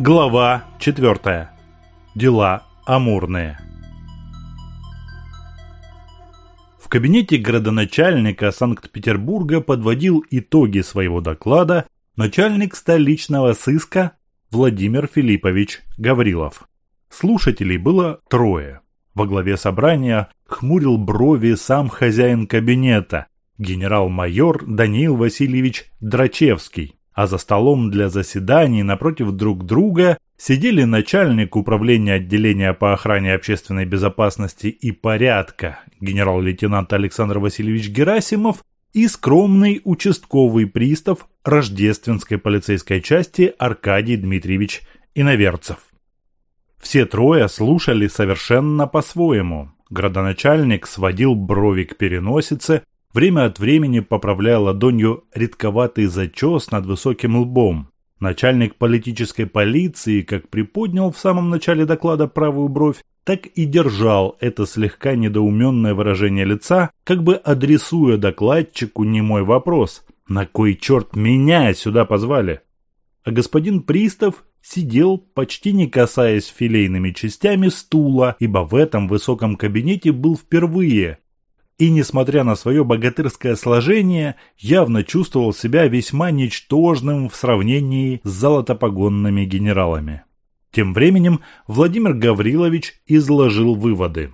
Глава 4. Дела амурные. В кабинете градоначальника Санкт-Петербурга подводил итоги своего доклада начальник столичного сыска Владимир Филиппович Гаврилов. Слушателей было трое. Во главе собрания хмурил брови сам хозяин кабинета, генерал-майор Даниил Васильевич Драчевский а за столом для заседаний напротив друг друга сидели начальник управления отделения по охране общественной безопасности и порядка генерал-лейтенант Александр Васильевич Герасимов и скромный участковый пристав рождественской полицейской части Аркадий Дмитриевич Иноверцев. Все трое слушали совершенно по-своему. Градоначальник сводил брови к переносице, время от времени поправляя ладонью редковатый зачес над высоким лбом. Начальник политической полиции как приподнял в самом начале доклада правую бровь, так и держал это слегка недоуменное выражение лица, как бы адресуя докладчику немой вопрос «На кой черт меня сюда позвали?» А господин Пристав сидел, почти не касаясь филейными частями стула, ибо в этом высоком кабинете был впервые, и, несмотря на свое богатырское сложение, явно чувствовал себя весьма ничтожным в сравнении с золотопогонными генералами. Тем временем Владимир Гаврилович изложил выводы.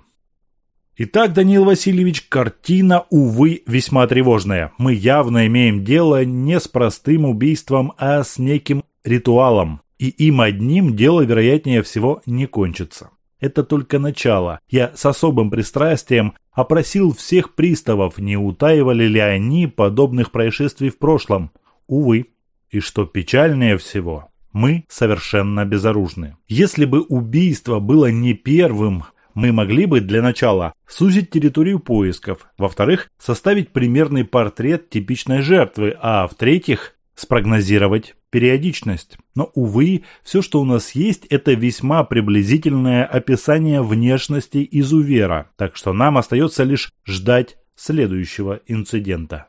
Итак, Даниил Васильевич, картина, увы, весьма тревожная. Мы явно имеем дело не с простым убийством, а с неким ритуалом. И им одним дело, вероятнее всего, не кончится. Это только начало. Я с особым пристрастием опросил всех приставов, не утаивали ли они подобных происшествий в прошлом. Увы. И что печальнее всего, мы совершенно безоружны. Если бы убийство было не первым, мы могли бы для начала сузить территорию поисков, во-вторых, составить примерный портрет типичной жертвы, а в-третьих, спрогнозировать периодичность. Но, увы, все, что у нас есть, это весьма приблизительное описание внешности изувера, так что нам остается лишь ждать следующего инцидента.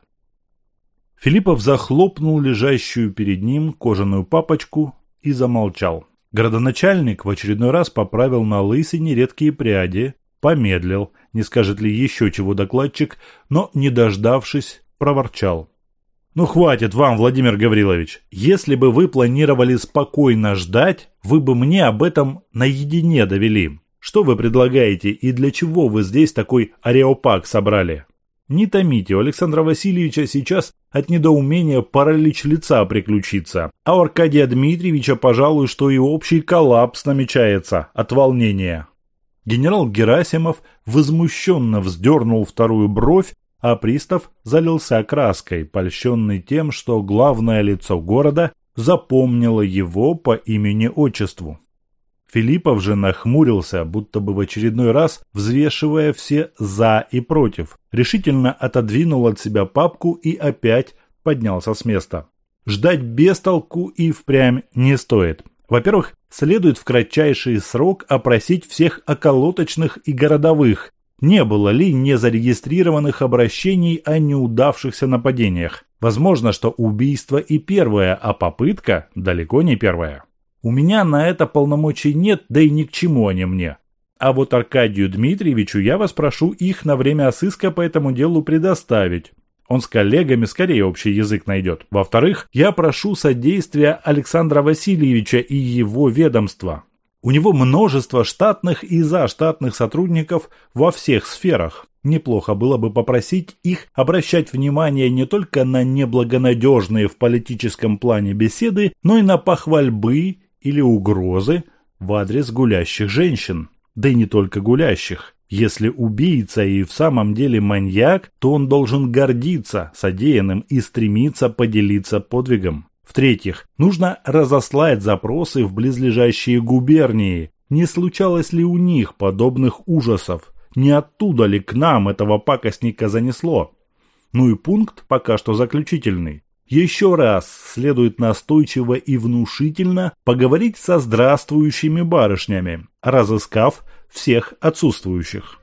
Филиппов захлопнул лежащую перед ним кожаную папочку и замолчал. Градоначальник в очередной раз поправил на лысине редкие пряди, помедлил, не скажет ли еще чего докладчик, но, не дождавшись, проворчал. Ну хватит вам, Владимир Гаврилович. Если бы вы планировали спокойно ждать, вы бы мне об этом наедине довели. Что вы предлагаете и для чего вы здесь такой ареопак собрали? Не томите, у Александра Васильевича сейчас от недоумения паралич лица приключится, а у Аркадия Дмитриевича, пожалуй, что и общий коллапс намечается от волнения. Генерал Герасимов возмущенно вздернул вторую бровь а пристав залился краской, польщенный тем, что главное лицо города запомнило его по имени-отчеству. Филиппов же нахмурился, будто бы в очередной раз взвешивая все «за» и «против», решительно отодвинул от себя папку и опять поднялся с места. Ждать без толку и впрямь не стоит. Во-первых, следует в кратчайший срок опросить всех околоточных и городовых, не было ли незарегистрированных обращений о неудавшихся нападениях. Возможно, что убийство и первое, а попытка далеко не первая. У меня на это полномочий нет, да и ни к чему они мне. А вот Аркадию Дмитриевичу я вас прошу их на время осыска по этому делу предоставить. Он с коллегами скорее общий язык найдет. Во-вторых, я прошу содействия Александра Васильевича и его ведомства. У него множество штатных и заштатных сотрудников во всех сферах. Неплохо было бы попросить их обращать внимание не только на неблагонадежные в политическом плане беседы, но и на похвальбы или угрозы в адрес гулящих женщин. Да и не только гулящих. Если убийца и в самом деле маньяк, то он должен гордиться содеянным и стремиться поделиться подвигом. В-третьих, нужно разослать запросы в близлежащие губернии. Не случалось ли у них подобных ужасов? Не оттуда ли к нам этого пакостника занесло? Ну и пункт пока что заключительный. Еще раз следует настойчиво и внушительно поговорить со здравствующими барышнями, разыскав всех отсутствующих.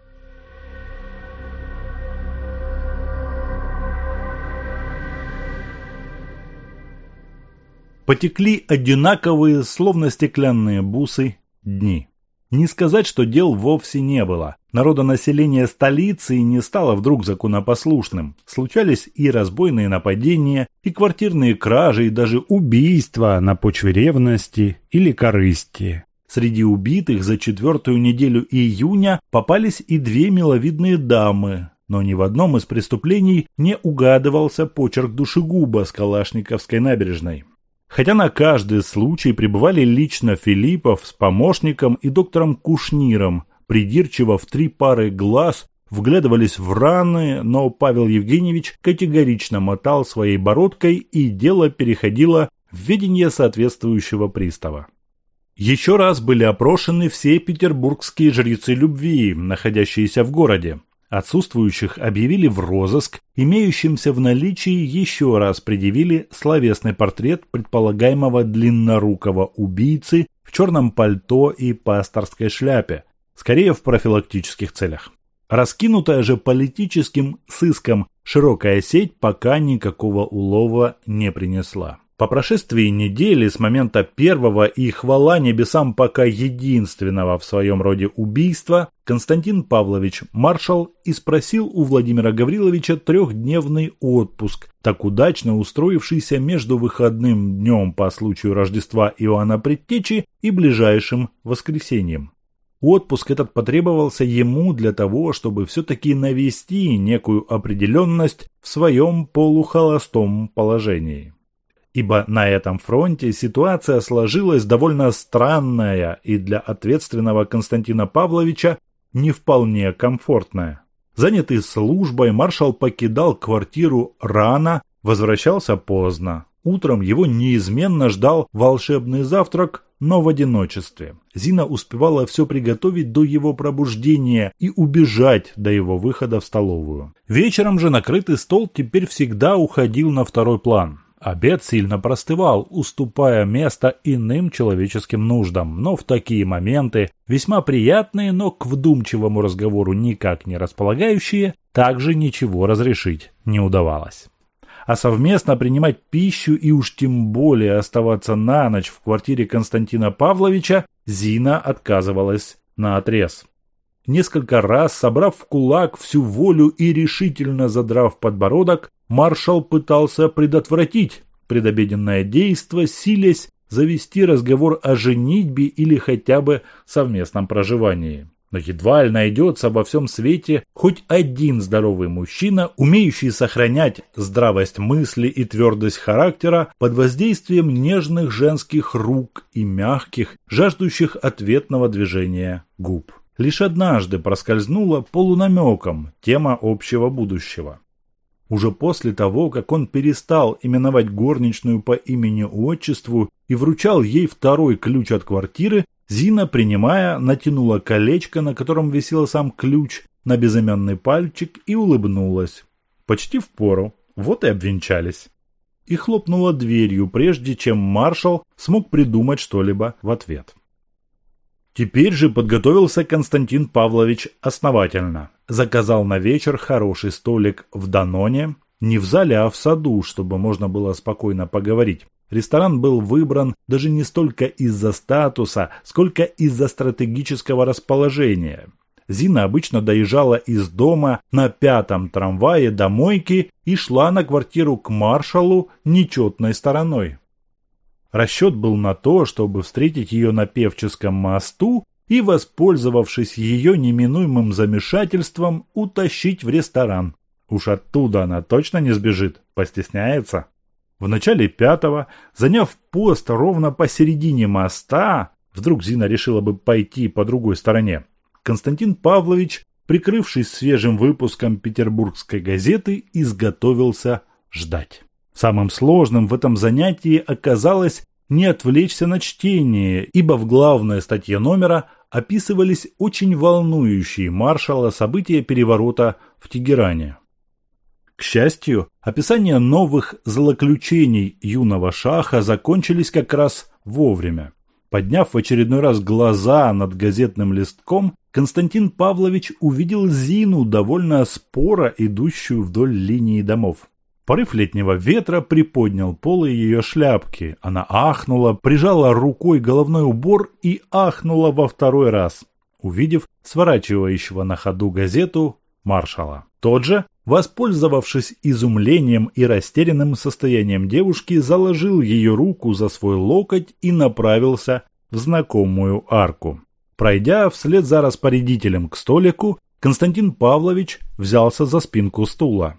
Потекли одинаковые, словно стеклянные бусы, дни. Не сказать, что дел вовсе не было. Народонаселение столицы не стало вдруг законопослушным. Случались и разбойные нападения, и квартирные кражи, и даже убийства на почве ревности или корысти. Среди убитых за четвертую неделю июня попались и две миловидные дамы, но ни в одном из преступлений не угадывался почерк душегуба с Калашниковской набережной. Хотя на каждый случай пребывали лично Филиппов с помощником и доктором Кушниром, придирчиво в три пары глаз вглядывались в раны, но Павел Евгеньевич категорично мотал своей бородкой и дело переходило в ведение соответствующего пристава. Еще раз были опрошены все петербургские жрецы любви, находящиеся в городе. Отсутствующих объявили в розыск, имеющимся в наличии еще раз предъявили словесный портрет предполагаемого длиннорукого убийцы в черном пальто и пасторской шляпе, скорее в профилактических целях. Раскинутая же политическим сыском широкая сеть пока никакого улова не принесла. По прошествии недели с момента первого и хвала небесам пока единственного в своем роде убийства, Константин Павлович маршал и спросил у Владимира Гавриловича трехдневный отпуск, так удачно устроившийся между выходным днем по случаю Рождества Иоанна Предтечи и ближайшим воскресеньем. Отпуск этот потребовался ему для того, чтобы все-таки навести некую определенность в своем полухолостом положении ибо на этом фронте ситуация сложилась довольно странная и для ответственного Константина Павловича не вполне комфортная. Занятый службой, маршал покидал квартиру рано, возвращался поздно. Утром его неизменно ждал волшебный завтрак, но в одиночестве. Зина успевала все приготовить до его пробуждения и убежать до его выхода в столовую. Вечером же накрытый стол теперь всегда уходил на второй план. Обед сильно простывал, уступая место иным человеческим нуждам, но в такие моменты, весьма приятные, но к вдумчивому разговору никак не располагающие, также ничего разрешить не удавалось. А совместно принимать пищу и уж тем более оставаться на ночь в квартире Константина Павловича Зина отказывалась на отрез. Несколько раз, собрав в кулак всю волю и решительно задрав подбородок, маршал пытался предотвратить предобеденное действо, силясь завести разговор о женитьбе или хотя бы совместном проживании. Но едва ли найдется во всем свете хоть один здоровый мужчина, умеющий сохранять здравость мысли и твердость характера под воздействием нежных женских рук и мягких, жаждущих ответного движения губ. Лишь однажды проскользнула полунамеком тема общего будущего. Уже после того, как он перестал именовать горничную по имени-отчеству и вручал ей второй ключ от квартиры, Зина, принимая, натянула колечко, на котором висел сам ключ, на безымянный пальчик и улыбнулась. Почти в пору. Вот и обвенчались. И хлопнула дверью, прежде чем маршал смог придумать что-либо в ответ. Теперь же подготовился Константин Павлович основательно. Заказал на вечер хороший столик в Даноне, не в зале, а в саду, чтобы можно было спокойно поговорить. Ресторан был выбран даже не столько из-за статуса, сколько из-за стратегического расположения. Зина обычно доезжала из дома на пятом трамвае до мойки и шла на квартиру к маршалу нечетной стороной. Расчет был на то, чтобы встретить ее на Певческом мосту и, воспользовавшись ее неминуемым замешательством, утащить в ресторан. Уж оттуда она точно не сбежит, постесняется. В начале пятого, заняв пост ровно посередине моста, вдруг Зина решила бы пойти по другой стороне, Константин Павлович, прикрывшись свежим выпуском петербургской газеты, изготовился ждать. Самым сложным в этом занятии оказалось не отвлечься на чтение, ибо в главной статье номера описывались очень волнующие маршала события переворота в Тегеране. К счастью, описание новых злоключений юного шаха закончились как раз вовремя. Подняв в очередной раз глаза над газетным листком, Константин Павлович увидел Зину, довольно споро идущую вдоль линии домов. Порыв летнего ветра приподнял полы ее шляпки. Она ахнула, прижала рукой головной убор и ахнула во второй раз, увидев сворачивающего на ходу газету маршала. Тот же, воспользовавшись изумлением и растерянным состоянием девушки, заложил ее руку за свой локоть и направился в знакомую арку. Пройдя вслед за распорядителем к столику, Константин Павлович взялся за спинку стула.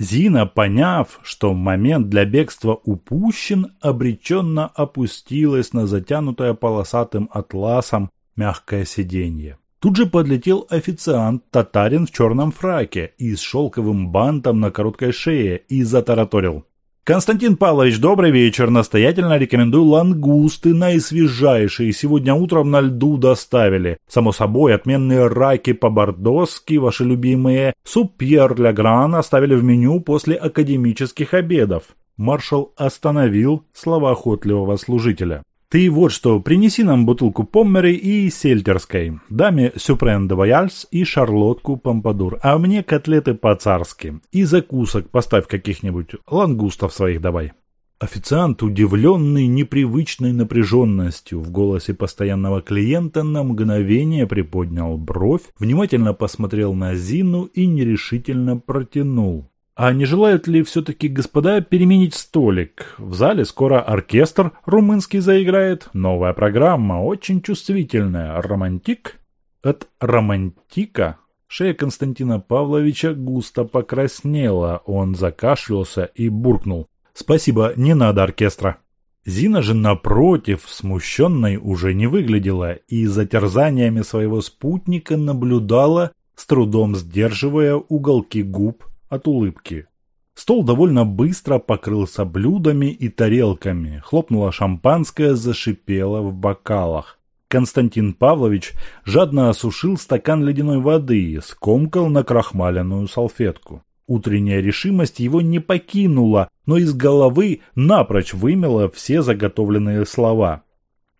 Зина, поняв, что момент для бегства упущен, обреченно опустилась на затянутое полосатым атласом мягкое сиденье. Тут же подлетел официант, татарин в черном фраке и с шелковым бантом на короткой шее и затараторил. Константин Павлович, добрый вечер. Настоятельно рекомендую лангусты, наисвежайшие. Сегодня утром на льду доставили. Само собой, отменные раки по-бордоски, ваши любимые. Суп Пьер Ля Гран оставили в меню после академических обедов. Маршал остановил слова охотливого служителя. Ты вот что, принеси нам бутылку Поммери и сельтерской, даме сюпрен де вояльс и шарлотку помпадур, а мне котлеты по-царски. И закусок поставь каких-нибудь, лангустов своих давай. Официант, удивленный непривычной напряженностью в голосе постоянного клиента, на мгновение приподнял бровь, внимательно посмотрел на Зину и нерешительно протянул. А не желают ли все-таки господа переменить столик? В зале скоро оркестр румынский заиграет. Новая программа, очень чувствительная. Романтик? От романтика шея Константина Павловича густо покраснела. Он закашлялся и буркнул. «Спасибо, не надо оркестра». Зина же, напротив, смущенной уже не выглядела и за терзаниями своего спутника наблюдала, с трудом сдерживая уголки губ от улыбки. Стол довольно быстро покрылся блюдами и тарелками, хлопнуло шампанское, зашипело в бокалах. Константин Павлович жадно осушил стакан ледяной воды и скомкал на крахмаленную салфетку. Утренняя решимость его не покинула, но из головы напрочь вымела все заготовленные слова.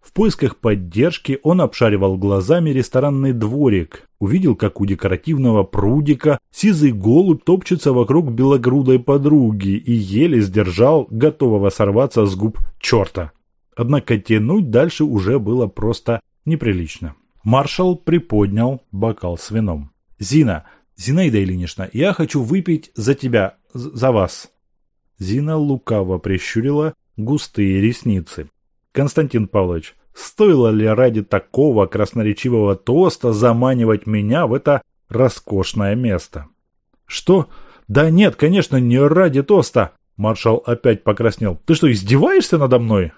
В поисках поддержки он обшаривал глазами ресторанный дворик, увидел, как у декоративного прудика сизый голубь топчется вокруг белогрудой подруги и еле сдержал готового сорваться с губ черта. Однако тянуть дальше уже было просто неприлично. Маршал приподнял бокал с вином. «Зина, Зинаида Ильинична, я хочу выпить за тебя, за вас». Зина лукаво прищурила густые ресницы. «Константин Павлович, стоило ли ради такого красноречивого тоста заманивать меня в это роскошное место?» «Что? Да нет, конечно, не ради тоста!» Маршал опять покраснел. «Ты что, издеваешься надо мной?»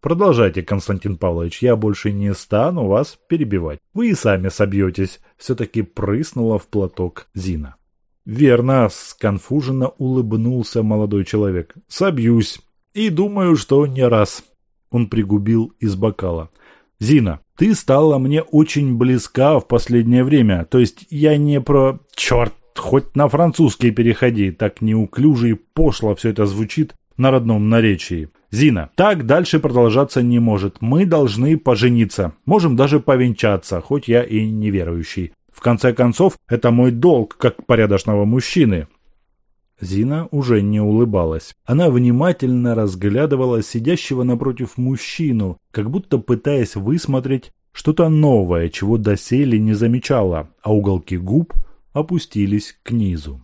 «Продолжайте, Константин Павлович, я больше не стану вас перебивать. Вы и сами собьетесь», — все-таки прыснула в платок Зина. «Верно», — сконфуженно улыбнулся молодой человек. «Собьюсь. И думаю, что не раз». Он пригубил из бокала. «Зина, ты стала мне очень близка в последнее время. То есть я не про... Черт, хоть на французский переходи. Так неуклюже и пошло все это звучит на родном наречии. Зина, так дальше продолжаться не может. Мы должны пожениться. Можем даже повенчаться, хоть я и неверующий. В конце концов, это мой долг, как порядочного мужчины. Зина уже не улыбалась. Она внимательно разглядывала сидящего напротив мужчину, как будто пытаясь высмотреть что-то новое, чего доселе не замечала, а уголки губ опустились к низу.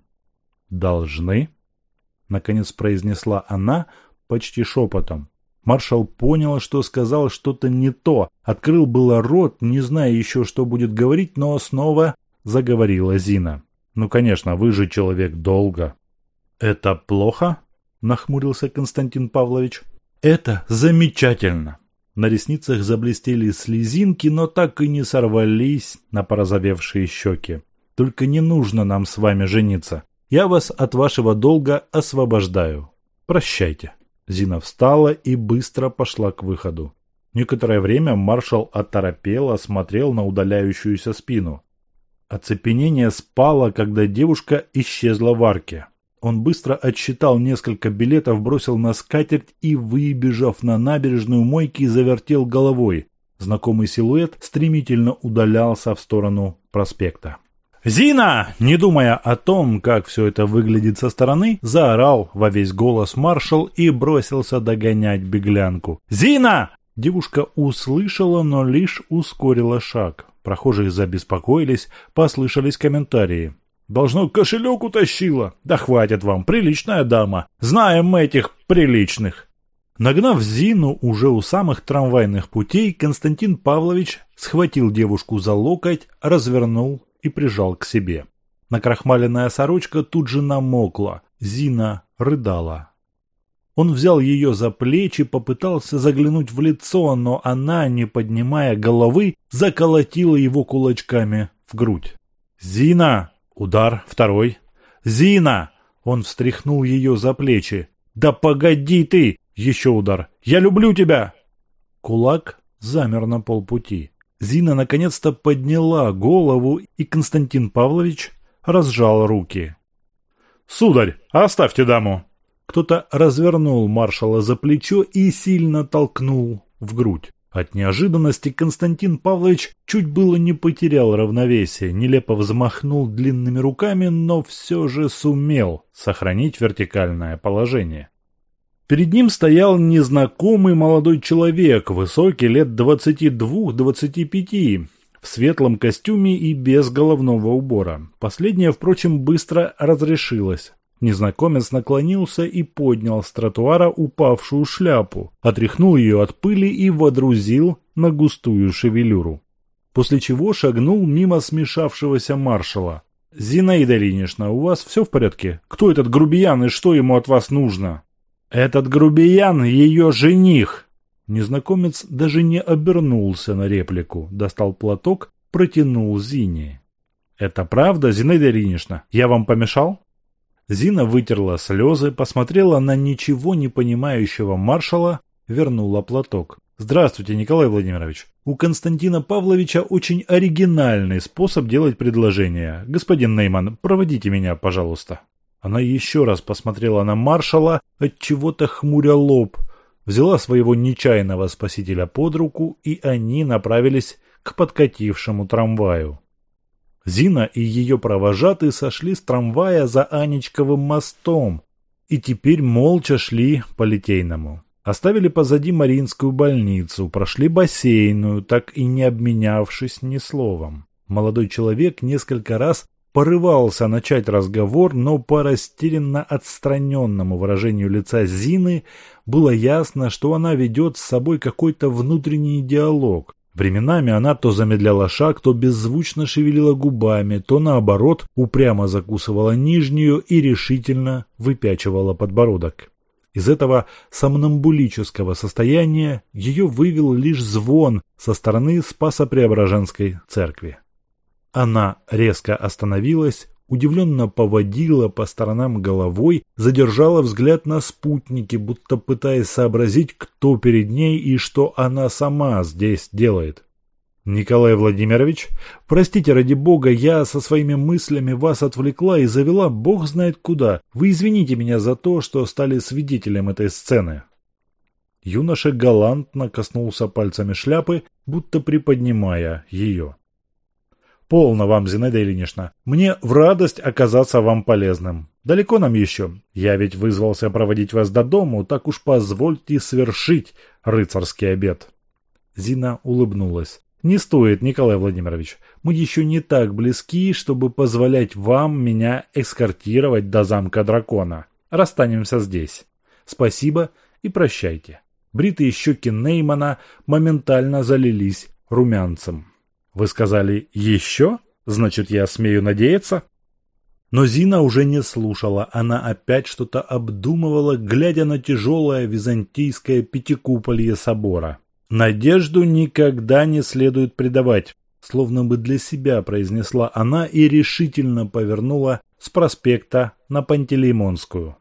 «Должны?» — наконец произнесла она почти шепотом. Маршал понял, что сказал что-то не то, открыл было рот, не зная еще, что будет говорить, но снова заговорила Зина. «Ну, конечно, вы же человек долго». «Это плохо?» – нахмурился Константин Павлович. «Это замечательно!» На ресницах заблестели слезинки, но так и не сорвались на порозовевшие щеки. «Только не нужно нам с вами жениться. Я вас от вашего долга освобождаю. Прощайте». Зина встала и быстро пошла к выходу. Некоторое время маршал оторопело смотрел на удаляющуюся спину. Оцепенение спало, когда девушка исчезла в арке. Он быстро отсчитал несколько билетов, бросил на скатерть и, выбежав на набережную мойки, завертел головой. Знакомый силуэт стремительно удалялся в сторону проспекта. «Зина!» Не думая о том, как все это выглядит со стороны, заорал во весь голос маршал и бросился догонять беглянку. «Зина!» Девушка услышала, но лишь ускорила шаг. Прохожие забеспокоились, послышались комментарии. «Должно, кошелек утащила!» «Да хватит вам, приличная дама! Знаем мы этих приличных!» Нагнав Зину уже у самых трамвайных путей, Константин Павлович схватил девушку за локоть, развернул и прижал к себе. Накрахмаленная сорочка тут же намокла. Зина рыдала. Он взял ее за плечи, попытался заглянуть в лицо, но она, не поднимая головы, заколотила его кулачками в грудь. «Зина!» Удар, второй. «Зина!» Он встряхнул ее за плечи. «Да погоди ты!» Еще удар. «Я люблю тебя!» Кулак замер на полпути. Зина наконец-то подняла голову, и Константин Павлович разжал руки. «Сударь, оставьте даму!» Кто-то развернул маршала за плечо и сильно толкнул в грудь. От неожиданности Константин Павлович чуть было не потерял равновесие, нелепо взмахнул длинными руками, но все же сумел сохранить вертикальное положение. Перед ним стоял незнакомый молодой человек, высокий, лет 22-25, в светлом костюме и без головного убора. Последнее, впрочем, быстро разрешилось. Незнакомец наклонился и поднял с тротуара упавшую шляпу, отряхнул ее от пыли и водрузил на густую шевелюру. После чего шагнул мимо смешавшегося маршала. «Зинаида Ильинична, у вас все в порядке? Кто этот грубиян и что ему от вас нужно?» «Этот грубиян — ее жених!» Незнакомец даже не обернулся на реплику, достал платок, протянул Зине. «Это правда, Зинаида Ильинична? Я вам помешал?» Зина вытерла слезы, посмотрела на ничего не понимающего маршала, вернула платок. «Здравствуйте, Николай Владимирович. У Константина Павловича очень оригинальный способ делать предложение. Господин Нейман, проводите меня, пожалуйста». Она еще раз посмотрела на маршала, от чего-то хмуря лоб, взяла своего нечаянного спасителя под руку, и они направились к подкатившему трамваю. Зина и ее провожатые сошли с трамвая за Анечковым мостом и теперь молча шли по Литейному. Оставили позади Мариинскую больницу, прошли бассейную, так и не обменявшись ни словом. Молодой человек несколько раз порывался начать разговор, но по растерянно отстраненному выражению лица Зины было ясно, что она ведет с собой какой-то внутренний диалог, Временами она то замедляла шаг, то беззвучно шевелила губами, то наоборот упрямо закусывала нижнюю и решительно выпячивала подбородок. Из этого сомнамбулического состояния ее вывел лишь звон со стороны Спасо-Преображенской церкви. Она резко остановилась, удивленно поводила по сторонам головой, задержала взгляд на спутники, будто пытаясь сообразить, кто перед ней и что она сама здесь делает. «Николай Владимирович, простите ради бога, я со своими мыслями вас отвлекла и завела бог знает куда. Вы извините меня за то, что стали свидетелем этой сцены». Юноша галантно коснулся пальцами шляпы, будто приподнимая ее. Полно вам, Зинаида Ильинична. Мне в радость оказаться вам полезным. Далеко нам еще. Я ведь вызвался проводить вас до дому, так уж позвольте свершить рыцарский обед. Зина улыбнулась. Не стоит, Николай Владимирович. Мы еще не так близки, чтобы позволять вам меня эскортировать до замка дракона. Расстанемся здесь. Спасибо и прощайте. Бритые щеки Неймана моментально залились румянцем. Вы сказали «еще»? Значит, я смею надеяться? Но Зина уже не слушала, она опять что-то обдумывала, глядя на тяжелое византийское пятикуполье собора. «Надежду никогда не следует предавать», словно бы для себя произнесла она и решительно повернула с проспекта на Пантелеймонскую.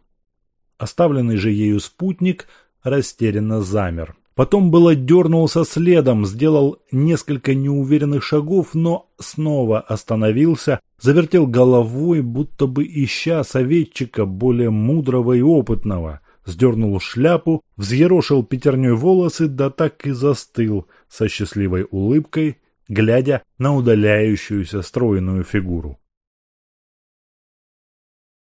Оставленный же ею спутник растерянно замер. Потом было дернулся следом, сделал несколько неуверенных шагов, но снова остановился, завертел головой, будто бы ища советчика более мудрого и опытного. Сдернул шляпу, взъерошил пятерней волосы, да так и застыл со счастливой улыбкой, глядя на удаляющуюся стройную фигуру.